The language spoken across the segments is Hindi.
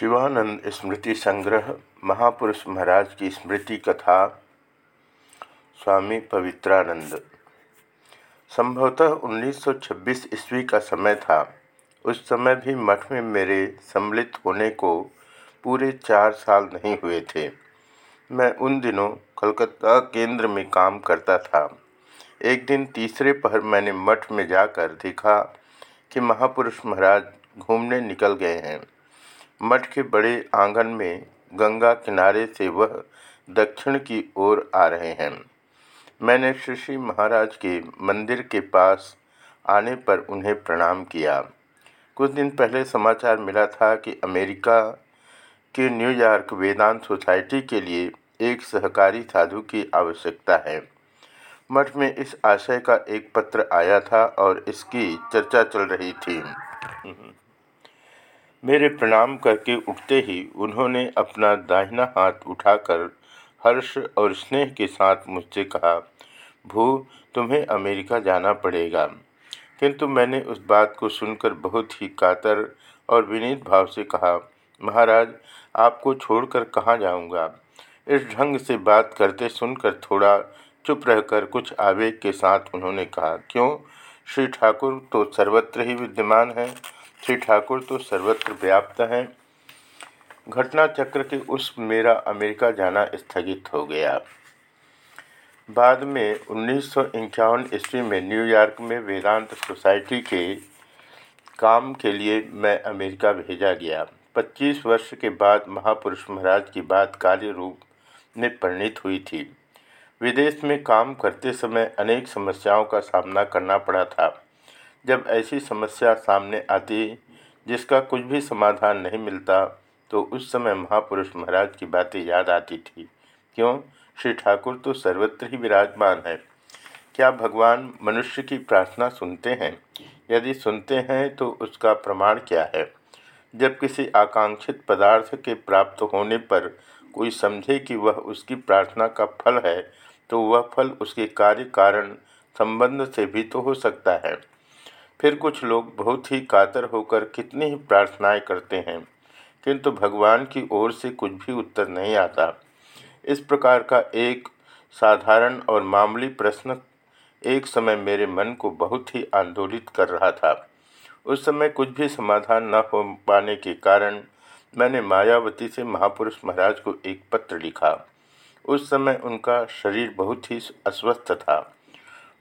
शिवानंद स्मृति संग्रह, महापुरुष महाराज की स्मृति कथा, स्वामी पवित्रानंद। संभवतः 1926 ईस्वी का समय था। उस समय भी मठ में मेरे सम्मिलित होने को पूरे चार साल नहीं हुए थे। मैं उन दिनों कलकत्ता केंद्र में काम करता था। एक दिन तीसरे पहर मैंने मठ में जाकर देखा कि महापुरुष महाराज घूमने निकल गए हैं। मठ के बड़े आँगन में गंगा किनारे से वह दक्षिण की ओर आ रहे हैं। मैंने श्री महाराज के मंदिर के पास आने पर उन्हें प्रणाम किया। कुछ दिन पहले समाचार मिला था कि अमेरिका के न्यूयॉर्क वेदांत सोसाइटी के लिए एक सहकारी साधु की आवश्यकता है। मठ में इस आशय का एक पत्र आया था और इसकी चर्चा चल रही थी। मेरे प्रणाम करके उठते ही उन्होंने अपना दाहिना हाथ उठाकर हर्ष और स्नेह के साथ मुझसे कहा, भू, तुम्हें अमेरिका जाना पड़ेगा। किंतु मैंने उस बात को सुनकर बहुत ही कातर और विनीत भाव से कहा, महाराज, आपको छोड़कर कहाँ जाऊँगा? इस ढंग से बात करते सुनकर थोड़ा चुप रहकर कुछ आवेग के साथ उन्होंने कहा, क्यों? श्री ठाकुर तो सर्वत्र ही विद्यमान है। श्री ठाकुर तो सर्वत्र व्याप्त हैं। घटना चक्र के उस मेरा अमेरिका जाना स्थगित हो गया। बाद में उन्नीस सौ ईस्वी में न्यूयॉर्क में वेदांत सोसाइटी के काम के लिए मैं अमेरिका भेजा गया। 25 वर्ष के बाद महापुरुष महाराज की बात कार्य रूप में परिणित हुई थी। विदेश में काम करते समय अनेक समस्याओं का सामना करना पड़ा था। जब ऐसी समस्या सामने आती, जिसका कुछ भी समाधान नहीं मिलता तो उस समय महापुरुष महाराज की बातें याद आती थी। क्यों? श्री ठाकुर तो सर्वत्र ही विराजमान है। क्या भगवान मनुष्य की प्रार्थना सुनते हैं? यदि सुनते हैं तो उसका प्रमाण क्या है? जब किसी आकांक्षित पदार्थ के प्राप्त होने पर कोई समझे कि वह उसकी प्रार्थना का फल है तो वह फल उसके कार्य कारण संबंध से भी तो हो सकता है। फिर कुछ लोग बहुत ही कातर होकर कितनी ही प्रार्थनाएँ करते हैं, किंतु भगवान की ओर से कुछ भी उत्तर नहीं आता। इस प्रकार का एक साधारण और मामूली प्रश्न एक समय मेरे मन को बहुत ही आंदोलित कर रहा था। उस समय कुछ भी समाधान न हो पाने के कारण मैंने मायावती से महापुरुष महाराज को एक पत्र लिखा। उस समय उनका शरीर बहुत ही अस्वस्थ था।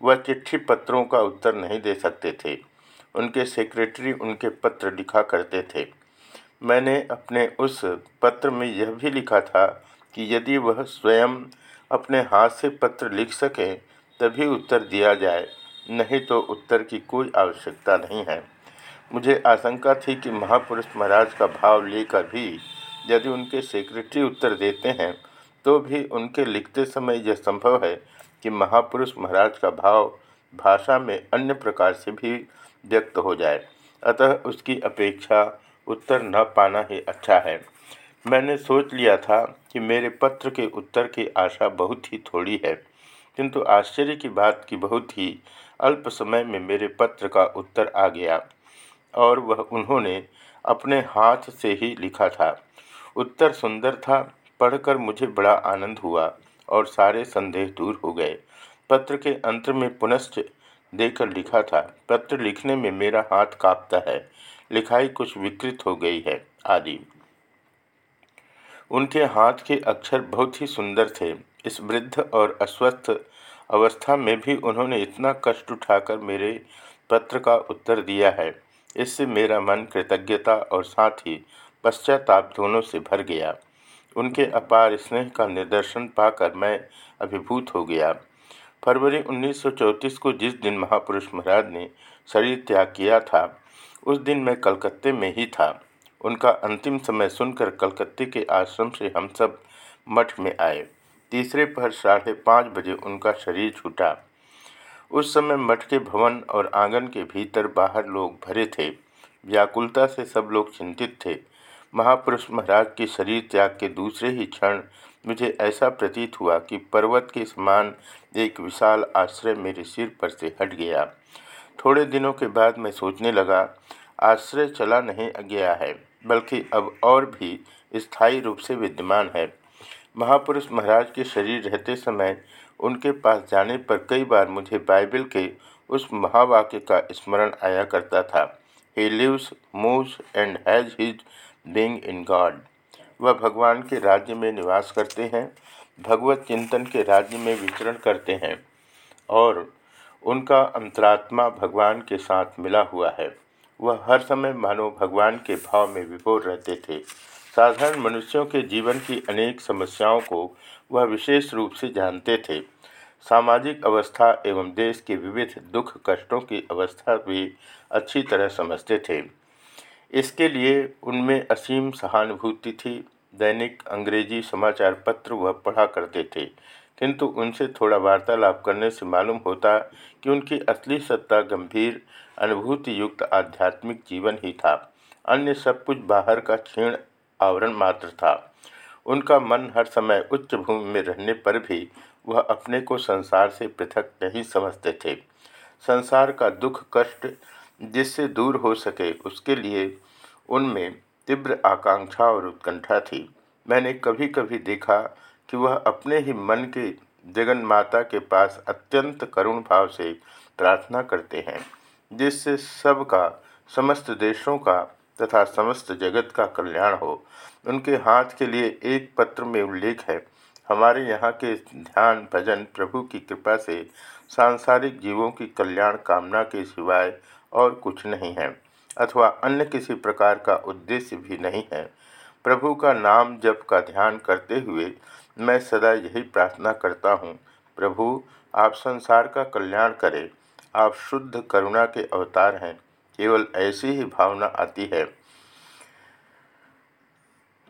वह चिट्ठी पत्रों का उत्तर नहीं दे सकते थे। उनके सेक्रेटरी उनके पत्र लिखा करते थे। मैंने अपने उस पत्र में यह भी लिखा था कि यदि वह स्वयं अपने हाथ से पत्र लिख सकें, तभी उत्तर दिया जाए, नहीं तो उत्तर की कोई आवश्यकता नहीं है। मुझे आशंका थी कि महापुरुष महाराज का भाव लेकर भी यदि उनके सेक्रेटरी उत्तर देते हैं तो भी उनके लिखते समय यह संभव है कि महापुरुष महाराज का भाव भाषा में अन्य प्रकार से भी व्यक्त हो जाए। अतः उसकी अपेक्षा उत्तर न पाना ही अच्छा है। मैंने सोच लिया था कि मेरे पत्र के उत्तर की आशा बहुत ही थोड़ी है, किंतु आश्चर्य की बात की बहुत ही अल्प समय में मेरे पत्र का उत्तर आ गया, और वह उन्होंने अपने हाथ से ही लिखा था। उत्तर सुंदर था, पढ़कर मुझे बड़ा आनंद हुआ। और सारे संदेह दूर हो गए। पत्र के अंत में पुनश्च देकर लिखा था, पत्र लिखने में मेरा हाथ कांपता है, लिखाई कुछ विकृत हो गई है, आदि। उनके हाथ के अक्षर बहुत ही सुंदर थे। इस वृद्ध और अस्वस्थ अवस्था में भी उन्होंने इतना कष्ट उठाकर मेरे पत्र का उत्तर दिया है। इससे मेरा मन कृतज्ञता और साथ ही पश्चाताप दोनों से भर गया। उनके अपार स्नेह का निदर्शन पाकर मैं अभिभूत हो गया। फरवरी 1934 को जिस दिन महापुरुष महाराज ने शरीर त्याग किया था, उस दिन मैं कलकत्ते में ही था। उनका अंतिम समय सुनकर कलकत्ते के आश्रम से हम सब मठ में आए। तीसरे पहर साढ़े पाँच बजे उनका शरीर छूटा। उस समय मठ के भवन और आँगन के भीतर बाहर लोग भरे थे। व्याकुलता से सब लोग चिंतित थे। महापुरुष महाराज के शरीर त्याग के दूसरे ही क्षण मुझे ऐसा प्रतीत हुआ कि पर्वत के समान एक विशाल आश्रय मेरे सिर पर से हट गया। थोड़े दिनों के बाद मैं सोचने लगा, आश्रय चला नहीं गया है, बल्कि अब और भी स्थायी रूप से विद्यमान है। महापुरुष महाराज के शरीर रहते समय उनके पास जाने पर कई बार मुझे बाइबल के उस महावाक्य का स्मरण आया करता था। He lives moves and has his being in God वह भगवान के राज्य में निवास करते हैं, भगवत चिंतन के राज्य में विचरण करते हैं, और उनका अंतरात्मा भगवान के साथ मिला हुआ है। वह हर समय मानो भगवान के भाव में विभोर रहते थे। साधारण मनुष्यों के जीवन की अनेक समस्याओं को वह विशेष रूप से जानते थे। सामाजिक अवस्था एवं देश के विविध दुख कष्टों की अवस्था भी अच्छी तरह समझते थे। इसके लिए उनमें असीम सहानुभूति थी। दैनिक अंग्रेज़ी समाचार पत्र वह पढ़ा करते थे, किंतु उनसे थोड़ा वार्तालाप करने से मालूम होता कि उनकी असली सत्ता गंभीर अनुभूति युक्त आध्यात्मिक जीवन ही था। अन्य सब कुछ बाहर का क्षीण आवरण मात्र था। उनका मन हर समय उच्च भूमि में रहने पर भी वह अपने को संसार से पृथक नहीं समझते थे। संसार का दुख, कष्ट जिससे दूर हो सके, उसके लिए उनमें तीव्र आकांक्षा और उत्कंठा थी। मैंने कभी कभी देखा कि वह अपने ही मन के जगन माता के पास अत्यंत करुण भाव से प्रार्थना करते हैं, जिससे सबका समस्त देशों का तथा समस्त जगत का कल्याण हो। उनके हाथ के लिए एक पत्र में उल्लेख है, हमारे यहाँ के ध्यान भजन प्रभु की कृपा से सांसारिक जीवों की कल्याण कामना के सिवाय और कुछ नहीं है, अथवा अन्य किसी प्रकार का उद्देश्य भी नहीं है। प्रभु का नाम जप का ध्यान करते हुए मैं सदा यही प्रार्थना करता हूँ, प्रभु, आप संसार का कल्याण करें। आप शुद्ध करुणा के अवतार हैं, केवल ऐसी ही भावना आती है।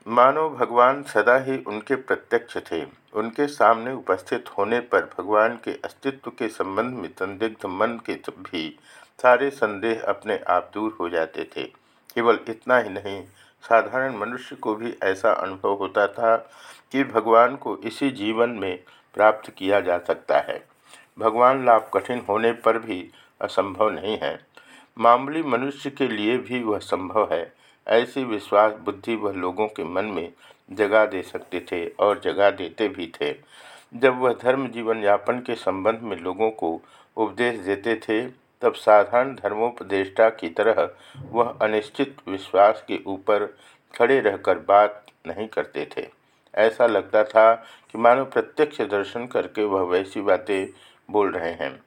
मानो भगवान सदा ही उनके प्रत्यक्ष थे। उनके सामने उपस्थित होने पर भगवान के अस्तित्व के संबंध में संदिग्ध मन के भी सारे संदेह अपने आप दूर हो जाते थे। केवल इतना ही नहीं, साधारण मनुष्य को भी ऐसा अनुभव होता था कि भगवान को इसी जीवन में प्राप्त किया जा सकता है। भगवान लाभ कठिन होने पर भी असंभव नहीं है। मामूली मनुष्य के लिए भी वह संभव है, ऐसी विश्वास बुद्धि वह लोगों के मन में जगा दे सकते थे और जगा देते भी थे। जब वह धर्म जीवन यापन के संबंध में लोगों को उपदेश देते थे तब साधारण धर्मोपदेष्टा की तरह वह अनिश्चित विश्वास के ऊपर खड़े रहकर बात नहीं करते थे। ऐसा लगता था कि मानो प्रत्यक्ष दर्शन करके वह वैसी बातें बोल रहे हैं।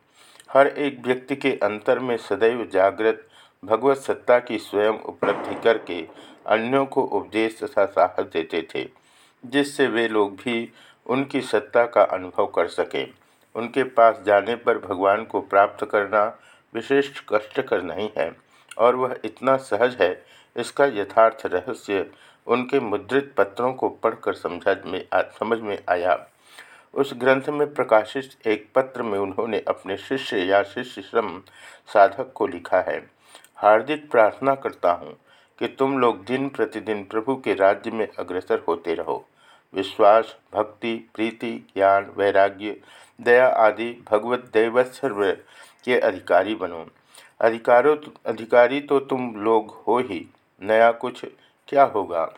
हर एक व्यक्ति के अंतर में सदैव जागृत, भगवत सत्ता की स्वयं उपलब्धि करके अन्यों को उपदेश तथा साहस देते थे, जिससे वे लोग भी उनकी सत्ता का अनुभव कर सकें। उनके पास जाने पर भगवान को प्राप्त करना विशेष कष्टकर नहीं है, और वह इतना सहज है, इसका यथार्थ रहस्य उनके मुद्रित पत्रों को पढ़कर समझ में समझ में आया। उस ग्रंथ में प्रकाशित एक पत्र में उन्होंने अपने शिष्य या शिष्य श्रम साधक को लिखा है, हार्दिक प्रार्थना करता हूँ कि तुम लोग दिन प्रतिदिन प्रभु के राज्य में अग्रसर होते रहो। विश्वास, भक्ति, प्रीति, ज्ञान, वैराग्य दया आदि भगवत दैवत्सर्व के अधिकारी बनो। अधिकारों अधिकारी तो तुम लोग हो ही। नया कुछ क्या होगा?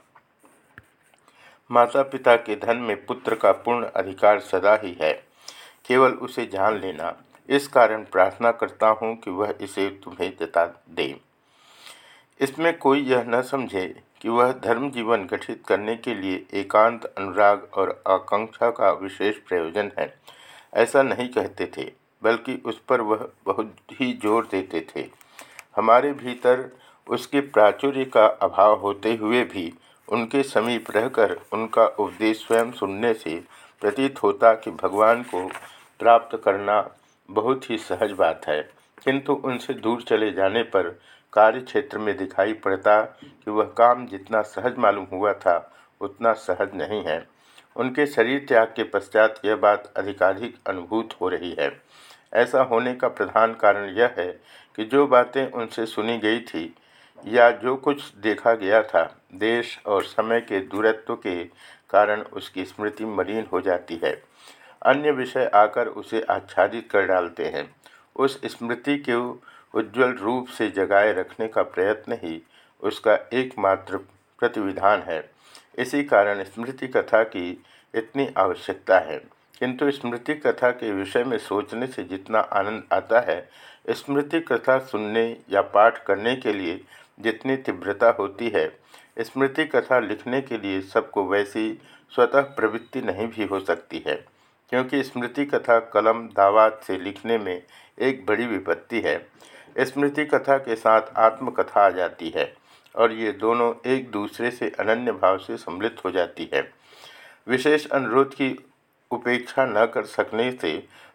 माता पिता के धन में पुत्र का पूर्ण अधिकार सदा ही है। केवल उसे जान लेना। इस कारण प्रार्थना करता हूँ कि वह इसे तुम्हें जता दे। इसमें कोई यह न समझे कि वह धर्म जीवन गठित करने के लिए एकांत अनुराग और आकांक्षा का विशेष प्रयोजन है। ऐसा नहीं कहते थे, बल्कि उस पर वह बहुत ही ज़ोर देते थे। हमारे भीतर उसके प्राचुर्य का अभाव होते हुए भी उनके समीप रहकर उनका उपदेश स्वयं सुनने से प्रतीत होता कि भगवान को प्राप्त करना बहुत ही सहज बात है। किंतु उनसे दूर चले जाने पर कार्य क्षेत्र में दिखाई पड़ता कि वह काम जितना सहज मालूम हुआ था, उतना सहज नहीं है। उनके शरीर त्याग के पश्चात यह बात अधिकाधिक अनुभूत हो रही है। ऐसा होने का प्रधान कारण यह है कि जो बातें उनसे सुनी गई थी या जो कुछ देखा गया था, देश और समय के दूरत्व के कारण उसकी स्मृति मलिन हो जाती है। अन्य विषय आकर उसे आच्छादित कर डालते हैं। उस स्मृति के उज्ज्वल रूप से जगाए रखने का प्रयत्न ही उसका एकमात्र प्रतिविधान है। इसी कारण स्मृति कथा की इतनी आवश्यकता है। किंतु स्मृति कथा के विषय में सोचने से जितना आनंद आता है, स्मृति कथा सुनने या पाठ करने के लिए जितनी तीव्रता होती है, स्मृति कथा लिखने के लिए सबको वैसी स्वतः प्रवृत्ति नहीं भी हो सकती है, क्योंकि स्मृति कथा कलम दावात से लिखने में एक बड़ी विपत्ति है। स्मृति कथा के साथ आत्मकथा आ जाती है। और ये दोनों एक दूसरे से अनन्य भाव से सम्मिलित हो जाती है। विशेष अनुरोध की उपेक्षा न कर सकने से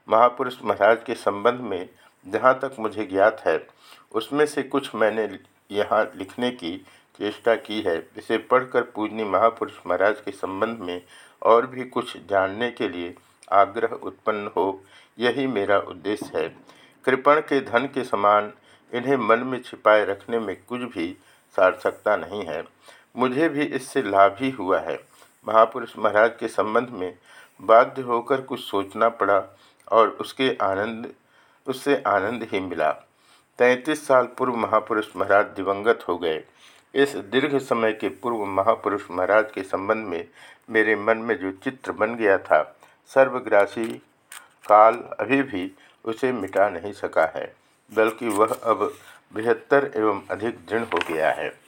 महापुरुष महाराज के संबंध में जहाँ तक मुझे ज्ञात है, उसमें से कुछ मैंने यहाँ लिखने की चेष्टा की है। इसे पढ़कर पूजनी महापुरुष महाराज के संबंध में और भी कुछ जानने के लिए आग्रह उत्पन्न हो, यही मेरा उद्देश्य है। कृपण के धन के समान इन्हें मन में छिपाए रखने में कुछ भी सार्थकता नहीं है। मुझे भी इससे लाभ ही हुआ है। महापुरुष महाराज के संबंध में बाध्य होकर कुछ सोचना पड़ा और उसके आनंद, उससे आनंद ही मिला। तैंतीस साल पूर्व महापुरुष महाराज दिवंगत हो गए। इस दीर्घ समय के पूर्व महापुरुष महाराज के संबंध में मेरे मन में जो चित्र बन गया था, सर्वग्रासी काल अभी भी उसे मिटा नहीं सका है, बल्कि वह अब बेहतर एवं अधिक दृढ़ हो गया है।